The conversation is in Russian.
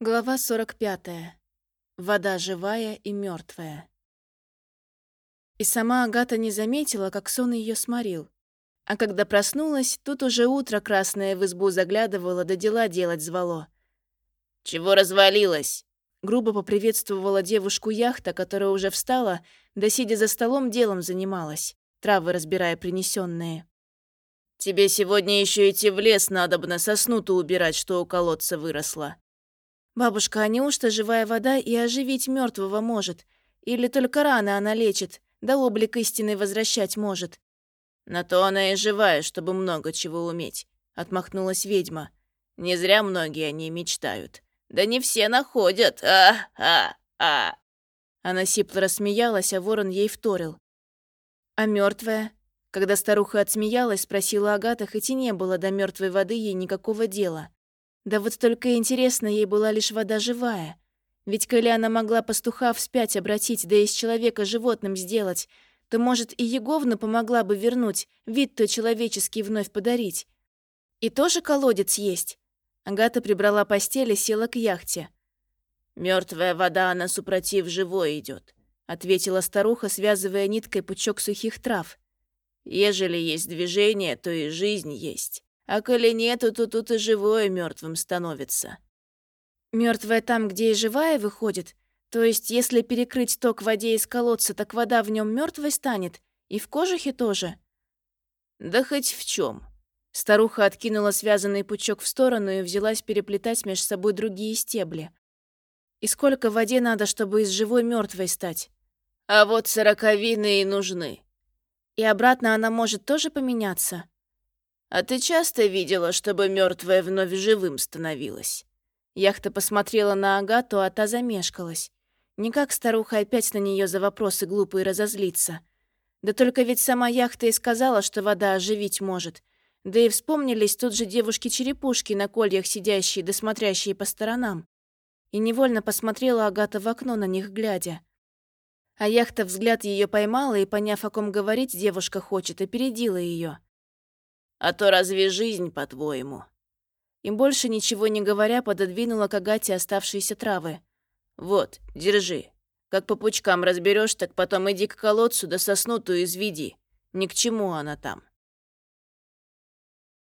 Глава 45. Вода живая и мертвая. И сама Агата не заметила, как сон ее сморил. А когда проснулась, тут уже утро красное в избу заглядывало, да дела делать звало. «Чего развалилась?» Грубо поприветствовала девушку яхта, которая уже встала, да сидя за столом делом занималась, травы разбирая принесенные. «Тебе сегодня еще идти в лес надобно, сосну-то убирать, что у колодца выросла». «Бабушка, а неужто живая вода и оживить мертвого может? Или только раны она лечит, да облик истины возвращать может?» «На то она и живая, чтобы много чего уметь», — отмахнулась ведьма. «Не зря многие о ней мечтают. Да не все находят, а-а-а!» Она сипло рассмеялась, а ворон ей вторил. «А мертвая? Когда старуха отсмеялась, спросила Агата, хоть и не было до мертвой воды ей никакого дела. Да вот только интересно ей была лишь вода живая. Ведь коли она могла пастуха вспять обратить, да из человека животным сделать, то, может, и Еговну помогла бы вернуть, вид-то человеческий вновь подарить. И тоже колодец есть. Агата прибрала постель и села к яхте. Мертвая вода, она супротив живой идет, ответила старуха, связывая ниткой пучок сухих трав. Ежели есть движение, то и жизнь есть. А коли нету, то тут и живое мертвым становится. Мертвая там, где и живая выходит? То есть, если перекрыть ток в воде из колодца, так вода в нем мертвой станет? И в кожухе тоже? Да хоть в чем. Старуха откинула связанный пучок в сторону и взялась переплетать между собой другие стебли. И сколько воде надо, чтобы из живой мертвой стать? А вот сороковины и нужны. И обратно она может тоже поменяться? А ты часто видела, чтобы мертвая вновь живым становилась? Яхта посмотрела на Агату, а та замешкалась. Никак старуха опять на нее за вопросы глупые разозлиться. Да только ведь сама яхта и сказала, что вода оживить может. Да и вспомнились тут же девушки-черепушки на кольях сидящие да по сторонам. И невольно посмотрела Агата в окно на них глядя. А яхта взгляд ее поймала и, поняв, о ком говорить девушка хочет, опередила ее. А то разве жизнь, по-твоему?» Им больше ничего не говоря, пододвинула к Агате оставшиеся травы. «Вот, держи. Как по пучкам разберешь, так потом иди к колодцу да соснутую изведи. Ни к чему она там».